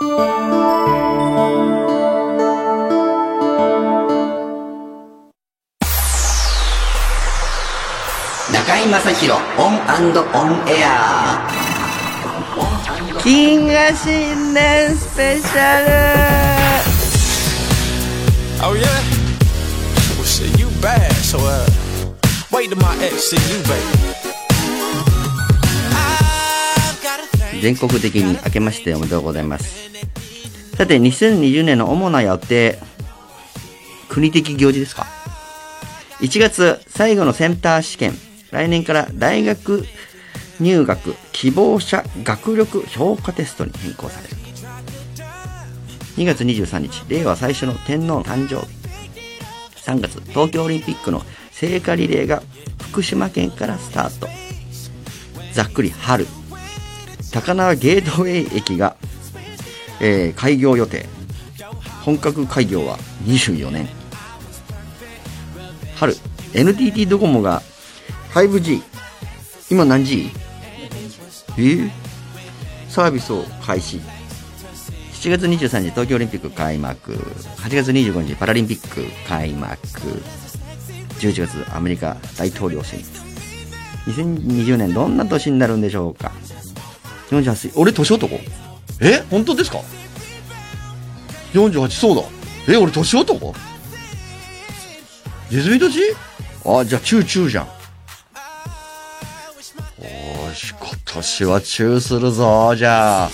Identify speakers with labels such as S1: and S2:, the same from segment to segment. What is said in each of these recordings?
S1: 中井正広オンオンエア
S2: 金河新年スペシャル
S3: Oh yeah? Well shit, you bad, so uh wait till my ex see you, baby.
S2: 全国的に明けましておめでとうございますさて2020年の主な予定国的行事ですか？1月最後のセンター試験。来年から大学入学希望者学力評価テストに変更される。2月23日令和最初の天皇誕生。日3月東京オリンピックの聖火リレーが福島県からスタート。ざっくり春。高輪ゲートウェイ駅が、えー開業予定。本格開業は24年。春 NTT ドコモが 5G 今何 G? えー？サービスを開始。7月23日東京オリンピック開幕。8月25日パラリンピック開幕。11月アメリカ大統領選。2020年どんな年になるんでしょうか。48歳。俺年男？え本当ですか？48そうだ。え俺年男？ネズミ年あじゃあチューチューじゃん。おーし今年はチューするぞじゃあ。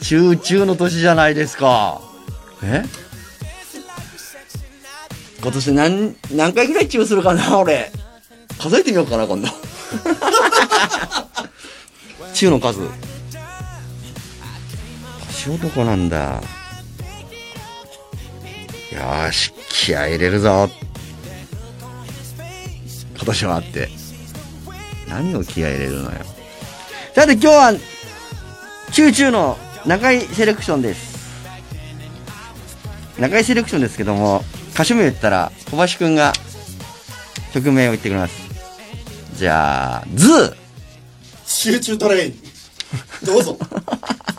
S2: チューチューの年じゃないですか。え？今年何何回ぐらいチューするかな俺。数えてみようかな今度。チューの数年男なんだ。よーし気合い入れるぞ。今年はあって。何を気合い入れるのよ。さて今日はチューチューの中居セレクションです。中居セレクションですけども歌手名言ったら小橋くんが曲名を言ってくれます。じゃあ
S4: ZOO。Choo Choo TRAIN。どうぞ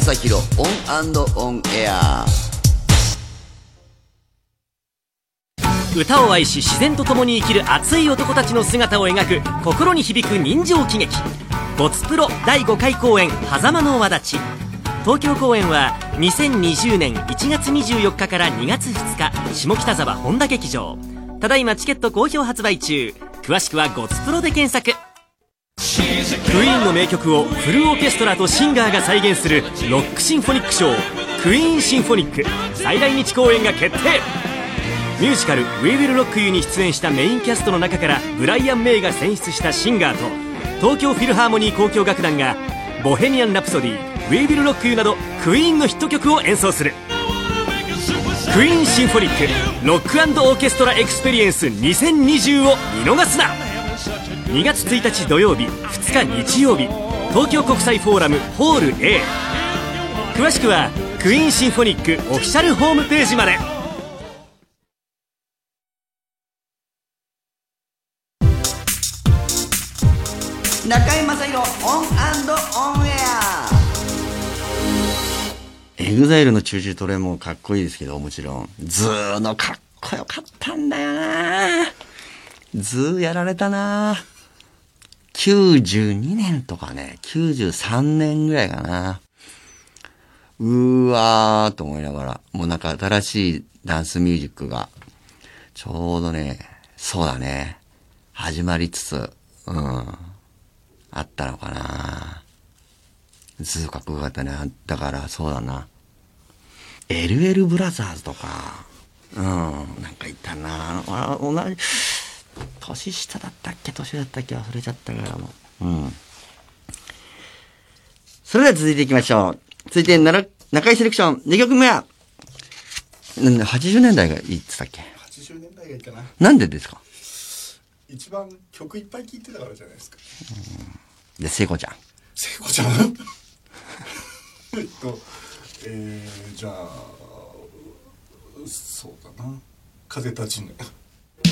S1: 正広 ON & ON AIR。
S5: 歌を愛し自然と共に生きる熱い男たちの姿を描く心に響く人情喜劇「ゴツプロ第5回公演狭間の輪立ち」東京公演は2020年1月24日から2月2日下北沢本多劇場。ただいまチケット好評発売中。詳しくは「ゴツプロ」で検索。クイーンの名曲をフルオーケストラとシンガーが再現する Rock Symphonic Show Queen Symphonic。再来日公演が決定。ミュージカル「We Will Rock You」に出演したメインキャストの中からブライアン・メイが選出したシンガーと東京フィルハーモニー交響楽団が「 Bohemian Rhapsody」「We Will Rock You」などクイーンのヒット曲を演奏する。 Queen Symphonic Rock Orchestra Experience 2020を見逃すな。2月1日土曜日2日日曜日東京国際フォーラムホール A 詳しくは Queen Symphonic オフィシャルホームページまで。
S1: 中居正広
S2: ON & ON AIR。 EXILE の Choo Choo TRAIN もかっこいいですけど、もちろん。 ZOO のかっこよかったんだよなZOO やられたな92年とかね、93年ぐらいかな。うーわーと思いながら、もうなんか新しいダンスミュージックが、ちょうどね、そうだね、始まりつつ、うん、あったのかな ZOO かっこよかったね。だから、そうだな。LL ブラザーズとか、うん、なんかいたなあ同じ、年下だったっけ？年だったっけ？忘れちゃったからもう。うん。それでは続いていきましょう。続いて、なら中井セレクション、2曲目は、な80年代がいいって言ったっけ
S6: ？80年代がいいかな。
S2: なんでですか？
S6: 一番曲いっぱい聴いてたからじゃないですか。
S2: で、聖子ちゃん。
S6: 聖子ちゃん？えっとえー、じゃあそうだな。風立ちぬ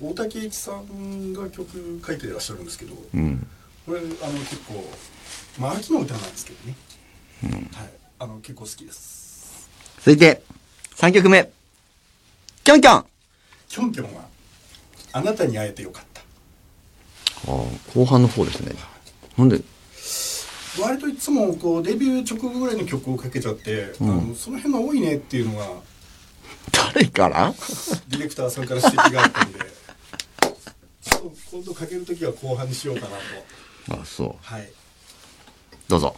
S4: 大竹一さんが曲書いていらっしゃるんですけど、
S7: うん。
S4: これあの結構まあ秋の歌なんですけどね、はい。あの結構好きです。
S7: 続いて、3曲目。キョンキョン。
S4: キョンキョンはあなたに会えてよかった。
S7: あー後半の方ですね。なんで、
S4: 割といつもこうデビュー直後ぐらいの曲をかけちゃって、あのその辺が多いねっていうのが
S7: 誰から？
S4: ディレクターさんから指摘があったんで今度かける時は後半にしようかなと
S7: あ、そう。
S4: はい
S7: どうぞ。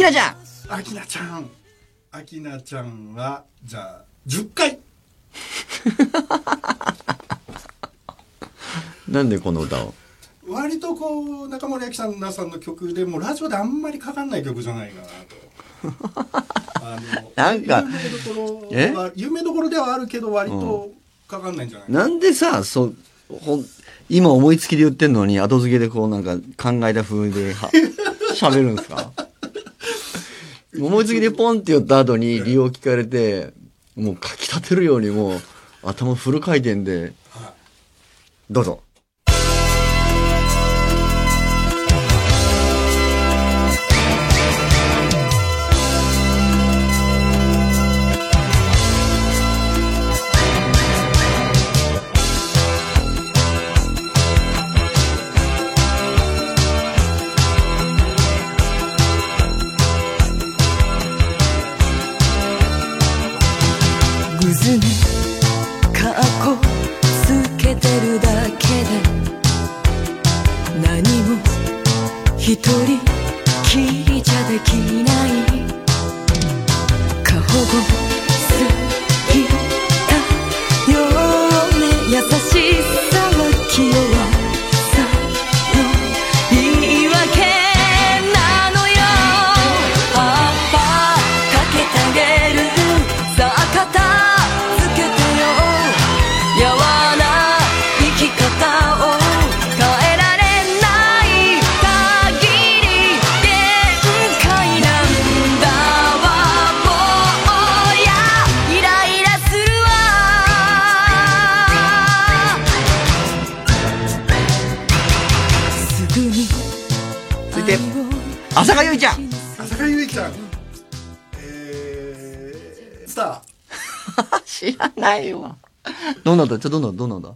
S2: きらちゃん。
S4: あきなちゃん。あきなちゃんはじゃあ10回。
S2: なんでこの歌を？
S4: 割とこう中森明菜さんの曲でもラジオであんまりかかんない曲じゃないかなと。あの
S2: なんか
S4: 有名どころ
S2: え？
S4: は有名どころではあるけど割とかかんないんじゃない
S2: な。ん。でさ、そう、ほん、今思いつきで言ってんのに、後付けでこうなんか考えた風では、喋るんですか？思いつきでポンって言った後に理由を聞かれて、もう書き立てるようにもう頭フル回転で、どうぞ。
S6: ないわ。
S2: どんなんだ？ちょっとどんなんどんなんだ？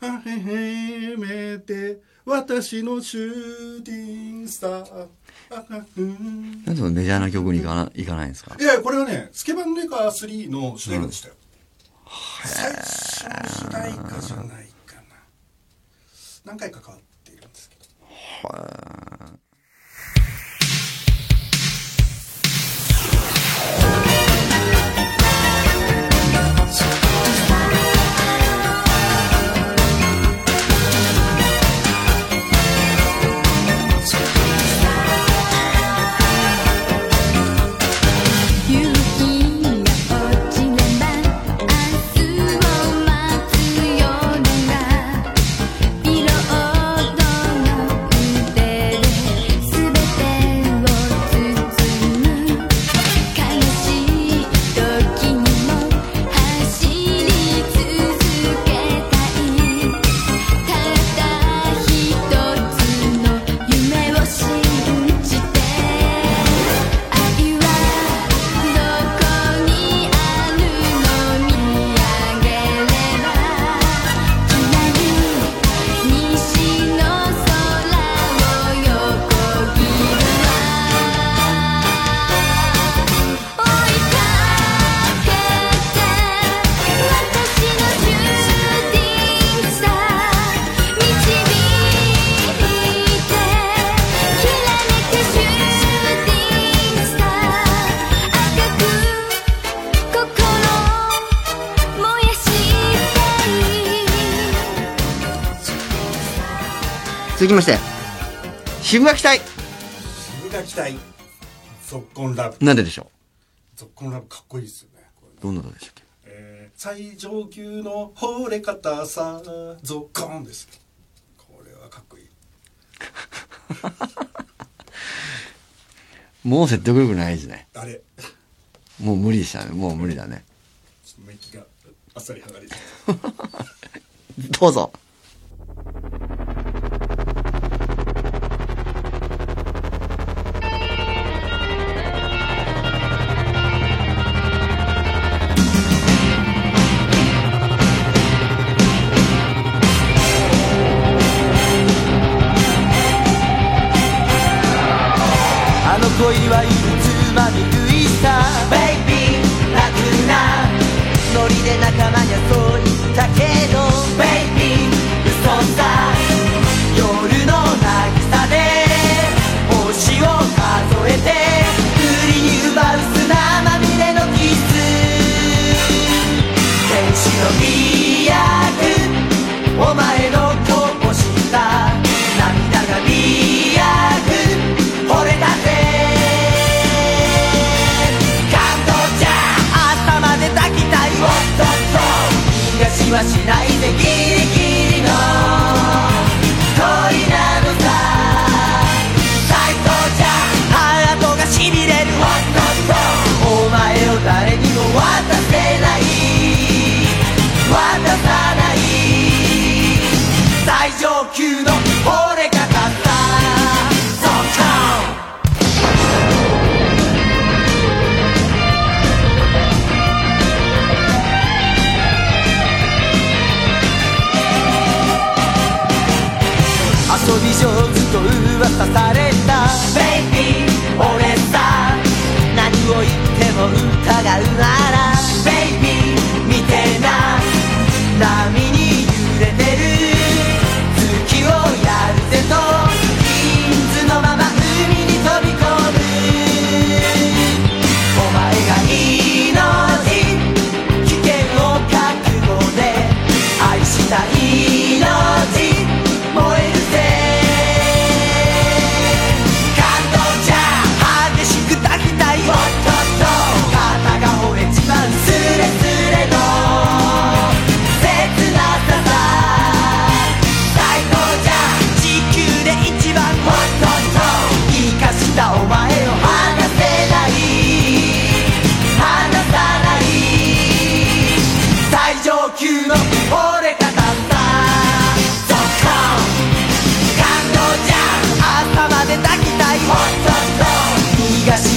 S4: ー初めて私のシューティングスターあうん。
S2: なんでそのメジャーな曲に行かない？かないんですか？
S4: いやこれはねスケバンレカー3の主題歌でしたよ、最初の主題歌じゃないかな。何回か変わっているんですけど。
S6: 夕続き
S2: まして、渋垣隊。
S4: 渋垣隊ゾッコンラブ。
S2: なんででしょ
S4: ゾッコンラブかっこいいですよね
S2: どんな歌でしたっけ？
S4: えー最上級の惚れ方さゾッコンです。これはかっこいい。
S2: もう説得力ないですね。
S4: あれ。
S2: もう無理でしたね。もう無理だね。
S4: ちょっとメッキがあっさり剥がれて
S2: どうぞ。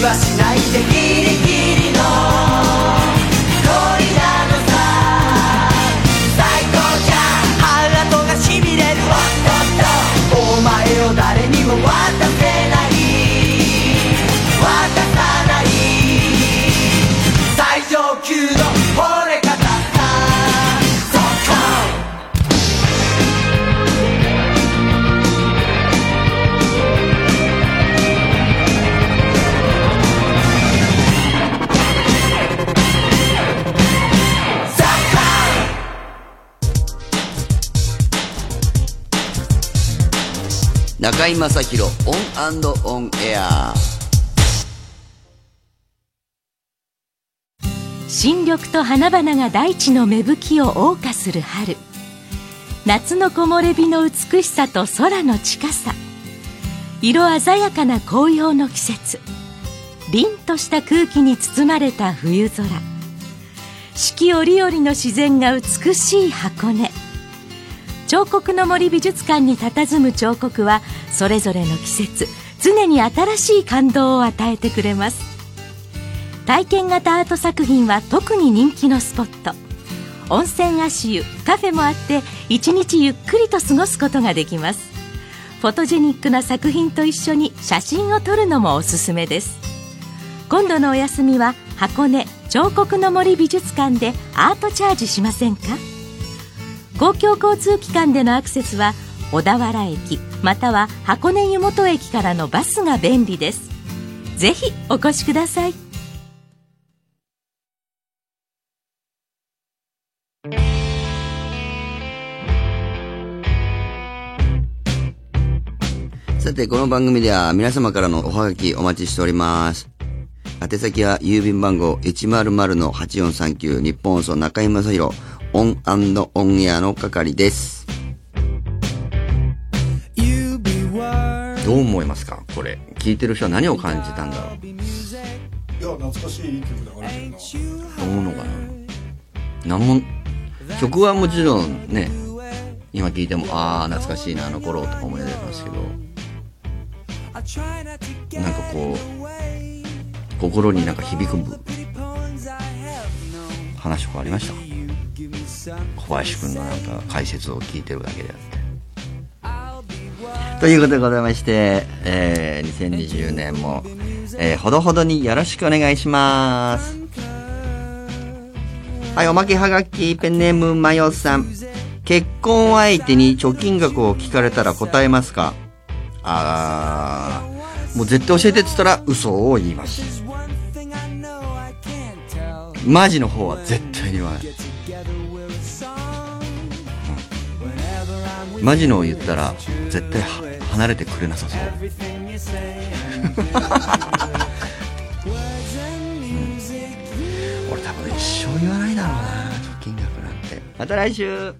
S8: はしないでいい
S2: 中居正広オンオンエア。
S9: 新緑と花々が大地の芽吹きを謳歌する春。夏の木漏れ日の美しさと空の近さ。色鮮やかな紅葉の季節。凛とした空気に包まれた冬空。四季折々の自然が美しい箱根。彫刻の森美術館に佇む彫刻はそれぞれの季節常に新しい感動を与えてくれます。体験型アート作品は特に人気のスポット。温泉足湯カフェもあって一日ゆっくりと過ごすことができます。フォトジェニックな作品と一緒に写真を撮るのもおすすめです。今度のお休みは箱根彫刻の森美術館でアートチャージしませんか？公共交通機関でのアクセスは小田原駅または箱根湯本駅からのバスが便利です。ぜひお越しください。
S2: さて、この番組では皆様からのおはがきお待ちしております。宛先は郵便番号100-8439日本放送中居正広。オンオンエアの係です。どう思いますか？これ。聞いてる人は何を感じたんだろう？
S4: いや懐かしい曲流れてるな
S2: と思うのかな？なんも、曲はもちろんね、今聞いても、ああ、懐かしいな、あの頃とか思い出ますけど、なんかこう、心になんか響く話とかありました？小林くんのなんか解説を聞いてるだけであって。ということでございまして、えー、2020年も、えー、ほどほどによろしくお願いします。はい、おまけはがき、ペンネームマヨさん。結婚相手に貯金額を聞かれたら答えますか？あー、もう絶対教えてって言ったら嘘を言います。マジの方は絶対に言わない。マジのを言ったら絶対離れてくれなさそう。俺多分一生言わないだろうな、貯金額なんて。また来週